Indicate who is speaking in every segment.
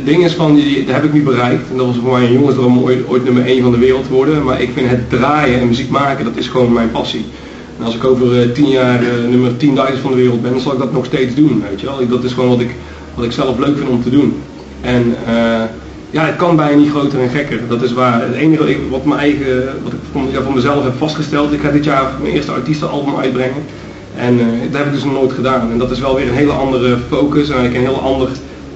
Speaker 1: het ding is van, dat heb ik niet bereikt. En dat was voor mij een ooit, ooit nummer 1 van de wereld te worden. Maar ik vind het draaien en muziek maken, dat is gewoon mijn passie. En als ik over uh, 10 jaar uh, nummer 10.000 van de wereld ben, zal ik dat nog steeds doen, weet je wel. Dat is gewoon wat ik, wat ik zelf leuk vind om te doen. En uh, ja, het kan bijna niet groter en gekker, dat is waar. Het enige wat, mijn eigen, wat ik voor mezelf heb vastgesteld, ik ga dit jaar mijn eerste artiestenalbum uitbrengen. En uh, dat heb ik dus nog nooit gedaan. En dat is wel weer een hele andere focus en eigenlijk een heel ander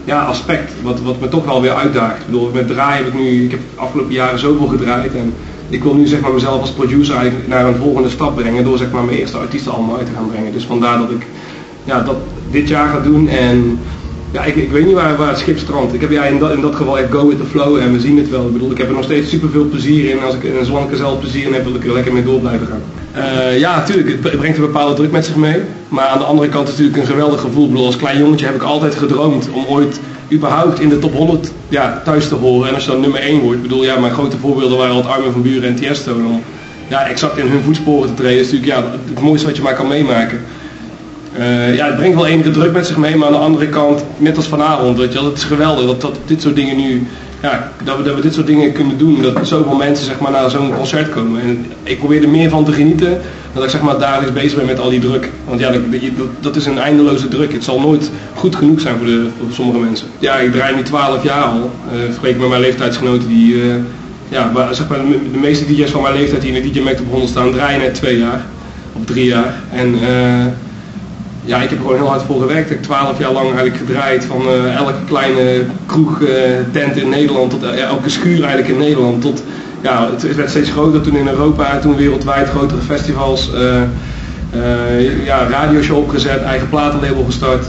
Speaker 1: ja, aspect, wat, wat me toch wel weer uitdaagt. Ik bedoel, met draaien heb ik nu, ik heb de afgelopen jaren zoveel gedraaid en ik wil nu zeg maar mezelf als producer eigenlijk naar een volgende stap brengen door zeg maar mijn eerste artiestenalbum uit te gaan brengen. Dus vandaar dat ik ja, dat dit jaar ga doen en ja, ik, ik weet niet waar, waar het schip strandt. Ik heb ja, in, dat, in dat geval echt go with the flow en we zien het wel. Ik bedoel, ik heb er nog steeds super veel plezier in. Als ik, en zolang ik zelf plezier in heb, wil ik er lekker mee door blijven gaan. Uh, ja, natuurlijk, het brengt een bepaalde druk met zich mee. Maar aan de andere kant is het natuurlijk een geweldig gevoel. Ik bedoel, als klein jongetje heb ik altijd gedroomd om ooit überhaupt in de top 100 ja, thuis te horen. En als je dan nummer 1 wordt, ik bedoel, ja, mijn grote voorbeelden waren altijd Armin van Buren en Tiesto. En om ja, exact in hun voetsporen te treden is natuurlijk ja, het mooiste wat je maar kan meemaken. Uh, ja, het brengt wel enige druk met zich mee, maar aan de andere kant, net als vanavond, weet je wel, het is geweldig dat, dat dit soort dingen nu, ja, dat we, dat we dit soort dingen kunnen doen, dat zoveel mensen zeg maar naar zo'n concert komen. En ik probeer er meer van te genieten, dat ik zeg maar dagelijks bezig ben met al die druk. Want ja, dat, dat is een eindeloze druk. Het zal nooit goed genoeg zijn voor, de, voor sommige mensen. Ja, ik draai nu 12 jaar al, uh, vergeleken met mijn leeftijdsgenoten die, uh, ja, maar, zeg maar, de meeste DJ's van mijn leeftijd die in de DJ Mac op 100 staan, draaien net twee jaar, of drie jaar. En ja, ik heb gewoon heel hard voor gewerkt. Ik heb twaalf jaar lang eigenlijk gedraaid van uh, elke kleine kroeg, uh, tent in Nederland tot uh, elke schuur eigenlijk in Nederland. Tot, ja, het werd steeds groter toen in Europa, toen wereldwijd grotere festivals. ja, radioshow opgezet, eigen platenlabel gestart,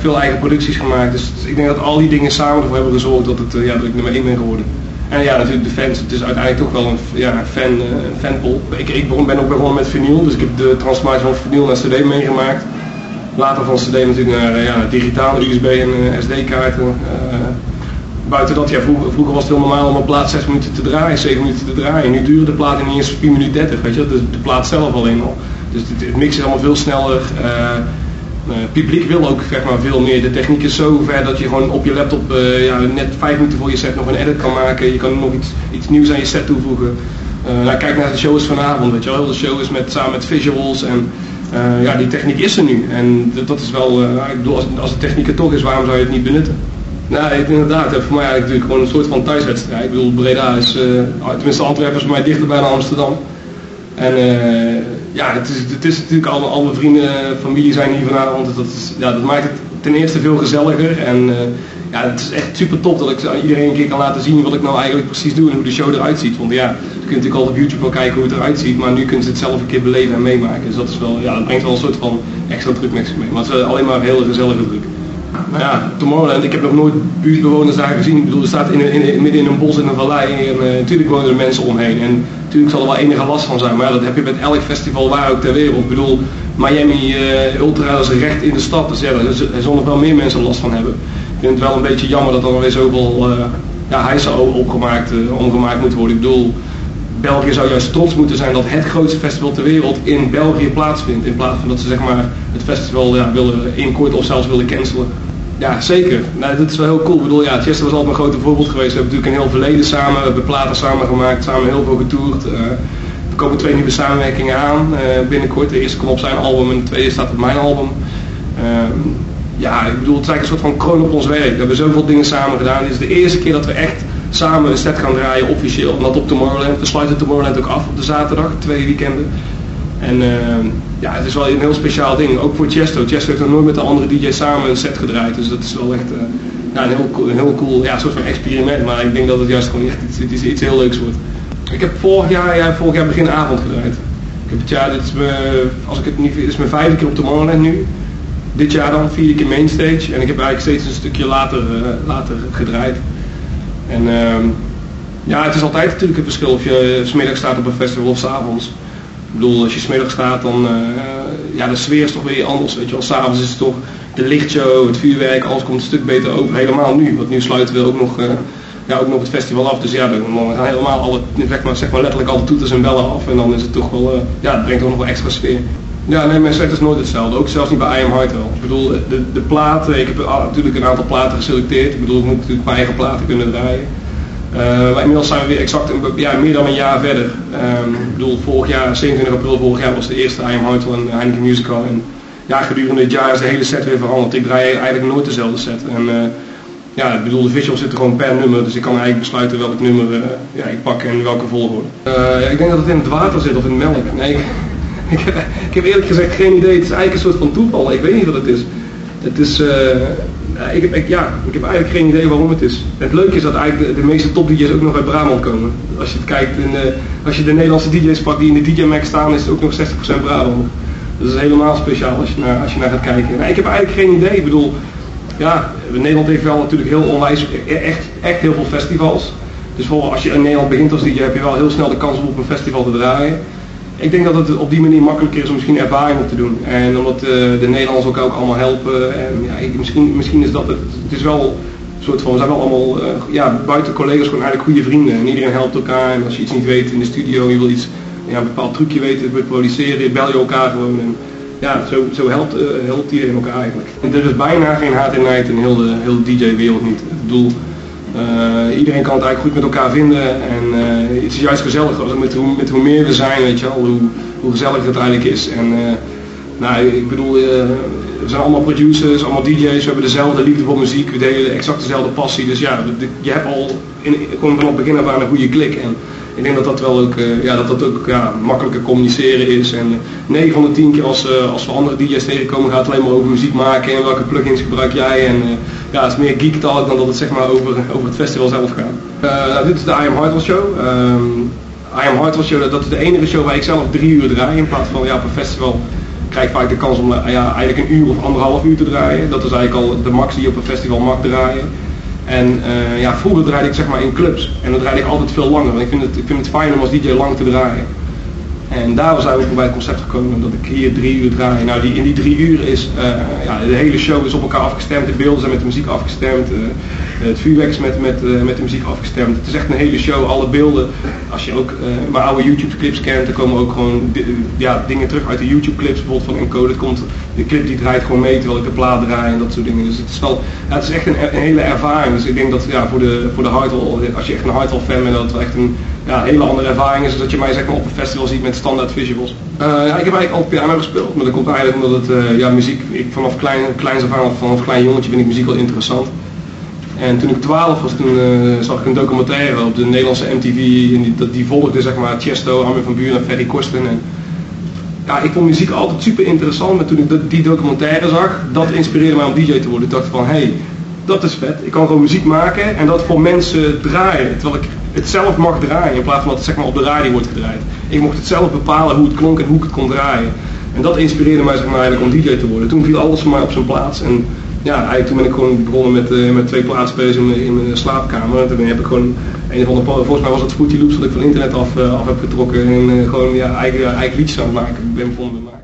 Speaker 1: veel eigen producties gemaakt. Dus ik denk dat al die dingen samen ervoor hebben gezorgd dat, het, ja, dat ik nummer 1 ben geworden. En ja, natuurlijk de fans. Het is uiteindelijk toch wel een, ja, fan, fanpol. Ik, ik ben ook begonnen met vinyl, dus ik heb de transformatie van vinyl naar cd meegemaakt. Later van CD natuurlijk naar ja, digitaal, USB en uh, SD-kaarten. Uh, buiten dat, ja, vroeger, vroeger, was het heel normaal om een plaat 6 minuten te draaien, 7 minuten te draaien. Nu duurde de plaat niet eens 4 minuten 30, weet je, dus de plaat zelf alleen al. Dus het, het mix is allemaal veel sneller. Uh, publiek wil ook zeg maar, veel meer. De techniek is zo ver dat je gewoon op je laptop ja, net 5 minuten voor je set nog een edit kan maken. Je kan nog iets, iets nieuws aan je set toevoegen. nou, kijk naar de show is vanavond, weet je wel. De show is met, samen met visuals en uh, ja, die techniek is er nu. En dat is wel, uh, ik bedoel, als, als de techniek er toch is, waarom zou je het niet benutten? Nou, inderdaad, voor mij eigenlijk natuurlijk gewoon een soort van thuiswedstrijd. Ik bedoel, Breda is, uh, tenminste Antwerpen is voor mij dichter bij Amsterdam. En ja, het is, het is natuurlijk, al, al mijn vrienden, familie zijn hier vanavond. Dat, is, ja, dat maakt het ten eerste veel gezelliger. En ja, het is echt super top dat ik iedereen een keer kan laten zien wat ik nou eigenlijk precies doe en hoe de show eruit ziet. Want ja, je kunt natuurlijk al op YouTube wel kijken hoe het eruit ziet, maar nu kunnen ze het zelf een keer beleven en meemaken. Dus dat is wel, ja, dat brengt wel een soort van extra druk met zich mee. Maar het is alleen maar een hele gezellige druk. Maar ja, Tomorrowland, ik heb nog nooit buurtbewoners daar gezien. Ik bedoel, er staat in, in, midden in een bos in een vallei en uh, natuurlijk wonen er mensen omheen. En natuurlijk zal er wel enige last van zijn, maar ja, dat heb je met elk festival waar ook ter wereld. Ik bedoel, Miami uh, Ultra is recht in de stad, dus ja, daar zullen nog wel meer mensen last van hebben. Vind het wel een beetje jammer dat er weer zoveel uh, ja, hijsen opgemaakt, uh, omgemaakt moet worden. Ik bedoel, België zou juist trots moeten zijn dat het grootste festival ter wereld in België plaatsvindt. In plaats van dat ze zeg maar, het festival ja, willen inkorten of zelfs willen cancelen. Ja, zeker. Nou, dat is wel heel cool. Ik bedoel, ja, Chester was altijd mijn grote voorbeeld geweest. We hebben natuurlijk een heel verleden samen, we hebben platen samen gemaakt, samen heel veel getoerd. Uh, er komen twee nieuwe samenwerkingen aan binnenkort. De eerste komt op zijn album en de tweede staat op mijn album. Ehm, ja, ik bedoel, het is eigenlijk een soort van kroon op ons werk. We hebben zoveel dingen samen gedaan. Dit is de eerste keer dat we echt samen een set gaan draaien, officieel. Dat op Tomorrowland. We sluiten Tomorrowland ook af op de zaterdag, twee weekenden. En uh, ja, het is wel een heel speciaal ding. Ook voor Chesto. Chesto heeft nog nooit met de andere DJ samen een set gedraaid. Dus dat is wel echt uh, ja, een, heel cool, een heel cool ja, soort van experiment. Maar ik denk dat het juist gewoon echt iets, iets, iets heel leuks wordt. Ik heb vorig jaar, ja, vorig jaar begin avond gedraaid. Ik heb het jaar, dit is als ik het niet, is mijn vijfde keer op Tomorrowland nu dit jaar dan vierde keer mainstage. En ik heb eigenlijk steeds een stukje later, uh, later gedraaid. En uh, ja, het is altijd natuurlijk een verschil of je smiddag staat op een festival of s avonds. Ik bedoel, als je smiddag staat, dan uh, ja, de sfeer is toch weer anders. Weet je wel, s'avonds is het toch de lichtshow, het vuurwerk, alles komt een stuk beter over. Helemaal nu, want nu sluiten we ook nog, ja, ook nog het festival af. Dus ja, dan gaan helemaal alle, zeg maar, zeg maar letterlijk alle toeters en bellen af. En dan is het toch wel, ja, het brengt ook nog wel extra sfeer. Ja, nee, mijn set is nooit hetzelfde. Ook zelfs niet bij I Am Hard. Ik bedoel, de, de platen, ik heb natuurlijk een aantal platen geselecteerd. Ik bedoel, ik moet natuurlijk mijn eigen platen kunnen draaien. Uh, maar inmiddels zijn we weer exact een, ja, meer dan een jaar verder. Um, ik bedoel, vorig jaar, 27 april vorig jaar was de eerste I Am Hard en Heineken Musical. En ja, gedurende dit jaar is de hele set weer veranderd. Ik draai eigenlijk nooit dezelfde set. En, uh, ja, ik bedoel, de visuals zitten gewoon per nummer, dus ik kan eigenlijk besluiten welk nummer uh, ja, ik pak en welke volgorde. ik denk dat het in het water zit of in melk. Nee, ik, heb, ik eerlijk gezegd geen idee. Het is eigenlijk een soort van toeval. Ik weet niet wat het is. Het is, ik, heb, ik, ja, ik heb eigenlijk geen idee waarom het is. Het leuke is dat eigenlijk de, meeste top DJ's ook nog uit Brabant komen. Als je kijkt, in de, als je de Nederlandse DJ's pakt die in de DJ Max staan, is het ook nog 60% Brabant. Dus dat is helemaal speciaal als je naar, als je naar gaat kijken. Ik heb eigenlijk geen idee. Ik bedoel, ja, Nederland heeft wel natuurlijk heel onwijs, echt, echt heel veel festivals. Dus voor als je in Nederland begint als DJ heb je wel heel snel de kans om op een festival te draaien. Ik denk dat het op die manier makkelijker is om misschien ervaring op te doen. En omdat uh, de Nederlanders ook allemaal helpen. En ja, misschien, misschien is dat het. Het is wel een soort van, we zijn wel allemaal, uh, ja, buiten collega's gewoon eigenlijk goede vrienden. En iedereen helpt elkaar. En als je iets niet weet in de studio, je wil iets, ja, een bepaald trucje weten, wil produceren, bel je elkaar gewoon. En, ja, zo, zo helpt, uh, helpt iedereen elkaar eigenlijk. En er is bijna geen haat en nijd in heel de, heel DJ-wereld niet. Ik bedoel, uh, iedereen kan het eigenlijk goed met elkaar vinden en uh, het is juist gezellig met, hoe, meer we zijn, weet je hoe, hoe gezellig het eigenlijk is. En uh, nou, ik bedoel, we zijn allemaal producers, allemaal DJ's, we hebben dezelfde liefde voor muziek, we delen exact dezelfde passie. Dus ja, je hebt al in, gewoon vanaf het begin af aan een goede klik. En, ik denk dat dat wel ook, ja, dat dat ook ja, makkelijker communiceren is. En uh, 9 van de 10 keer als, als we andere DJ's tegenkomen gaat het alleen maar over muziek maken en welke plugins gebruik jij. En ja, het is meer geek talk dan dat het zeg maar over, over het festival zelf gaat. Nou, dit is de I Am Hardwell Show. Um, I Am Hardwell Show, dat is de enige show waar ik zelf drie uur draai. In plaats van ja, op een festival krijg ik vaak de kans om ja, eigenlijk een uur of anderhalf uur te draaien. Dat is eigenlijk al de max die je op een festival mag draaien. En uh, ja, vroeger draaide ik zeg maar in clubs. En dan draaide ik altijd veel langer. Want ik vind het, ik vind het fijn om als DJ lang te draaien. En daar zijn we bij het concept gekomen dat ik hier drie uur draai. Nou, die, in die drie uur is, uh, ja, de hele show is op elkaar afgestemd. De beelden zijn met de muziek afgestemd. Uh, het vuurwerk is met, met, uh, met de muziek afgestemd. Het is echt een hele show. Alle beelden, als je ook mijn oude YouTube clips kent, er komen ook gewoon ja, dingen terug uit de YouTube clips. Bijvoorbeeld van Encoded komt, de clip die draait gewoon mee terwijl ik de plaat draai en dat soort dingen. Dus het is wel, ja, het is echt een, hele ervaring. Dus ik denk dat ja, voor de, voor de Hardwell, als je echt een Hardwell fan bent, dat het wel echt een ja, hele andere ervaring is dan dat je mij zeg maar, op een festival ziet met standaard visuals. Ja, ik heb eigenlijk altijd piano gespeeld, maar dat komt eigenlijk omdat het, ja, muziek, ik vanaf klein, kleins af aan, vanaf klein jongetje vind ik muziek wel interessant. En toen ik 12 was, toen uh, zag ik een documentaire op de Nederlandse MTV en die, die volgde zeg maar Chesto, Armin van Buren en Ferry Korsten. En, ja, ik vond muziek altijd super interessant, maar toen ik die documentaire zag, dat inspireerde mij om DJ te worden. Ik dacht van, hé, hey, dat is vet. Ik kan gewoon muziek maken en dat voor mensen draaien. Terwijl ik het zelf mag draaien in plaats van dat het zeg maar, op de radio wordt gedraaid. Ik mocht het zelf bepalen hoe het klonk en hoe ik het kon draaien. En dat inspireerde mij zeg maar, eigenlijk om DJ te worden. Toen viel alles voor mij op zijn plaats. En ja, eigenlijk toen ben ik gewoon begonnen met, uh, met twee plaatspelers in, in mijn slaapkamer. En toen heb ik gewoon een of andere, volgens mij was het Fruity Loops dat ik van internet af, uh, af heb getrokken. En uh, gewoon ja, eigen, eigen liedjes aan het maken ben begonnen met